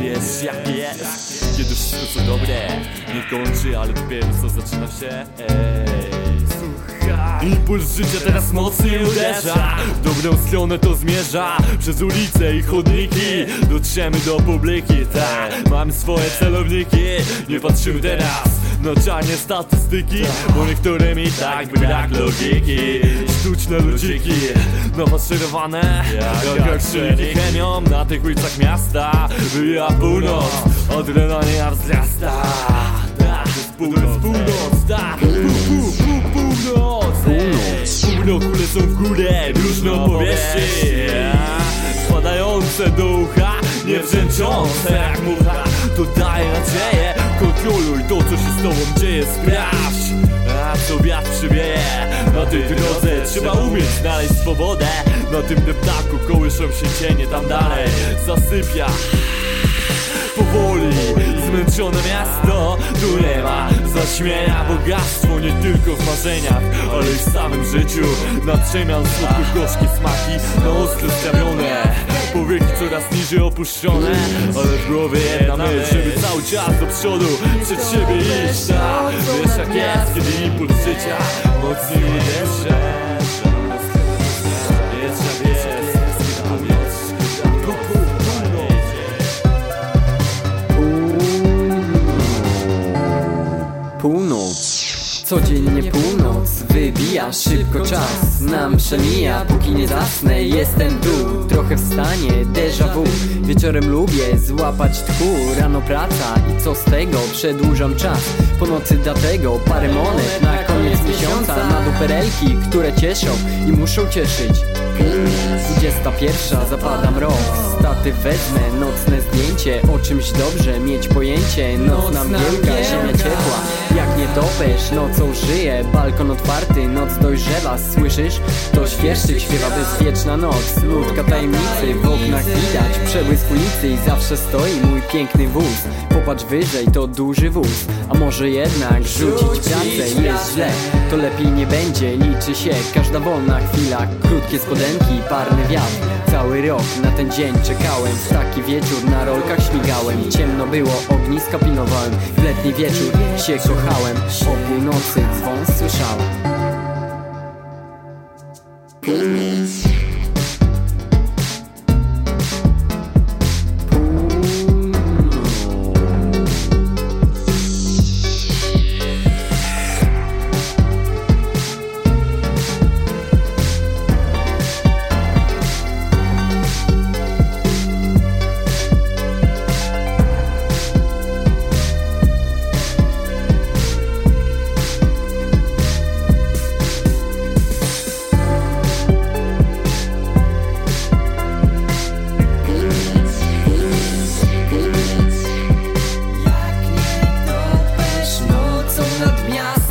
Wiesz jak jest, kiedy wszystko co dobre Nie kończy, ale dopiero co zaczyna się. Ej, słuchaj. Impuls życia teraz mocniej uderza. W dobrą stronę to zmierza. Przez ulice i chodniki Dotrzemy do publiki, tak Mamy swoje celowniki. Nie patrzymy teraz czarne statystyki Bo niektórym i tak brak logiki. Sztuczne ludziki Nafaszerowane Jak akrzyniki chemią Na tych ulicach miasta. Wyja północ Adrenalina wzrasta Tak, północ, północ Tak, pół, pół, pół, północ. Północ. Półnokule są w górę Różne opowieści Spadające do ucha Nie brzęczące jak mucha. To daje nadzieję to co się z tobą dzieje Sprawdź. A co wiatr przywieje? Na tej drodze trzeba umieć znaleźć swobodę. Na tym deptaku kołyszą się cienie Tam dalej zasypia. Powoli Zmęczone miasto, tu nie ma zaśmienia Bogactwo nie tylko w marzeniach, ale i w samym życiu. Na przemian słodków gorzkie smaki, na ostro strawione Powieki coraz niżej opuszczone. Ale w głowie jedna myśl, żeby cały czas do przodu Przed siebie iść, a Wiesz jak jest, kiedy impuls życia mocniej uderza Codziennie północ Wybija szybko czas. Nam przemija póki nie zasnę. Jestem tu, trochę w stanie. Déjà vu. Wieczorem lubię złapać tchu. Rano praca i co z tego? Przedłużam czas. Po nocy dlatego parę monet Na koniec miesiąca. Na duperelki, które cieszą I muszą cieszyć. 21 zapadam rok. Staty wezmę, nocne zdjęcie. O czymś dobrze mieć pojęcie. Nocna mgiełka, ziemia topesz, nocą żyje? Balkon otwarty, noc dojrzewa Słyszysz? To świerszczyk śpiewa bezpieczna noc. Ludka tajemnicy, w oknach widać Przebłysk ulicy i zawsze stoi mój piękny wóz. Popatrz wyżej, to duży wóz A może jednak rzucić pracę jest źle To lepiej nie będzie, liczy się Każda wolna chwila, krótkie spodenki, parny wiatr. Cały rok na ten dzień czekałem. W taki wieczór na rolkach śmigałem. Ciemno było, ogniska pilnowałem. W letni wieczór się kochałem. O północy dzwon słyszałem notre mias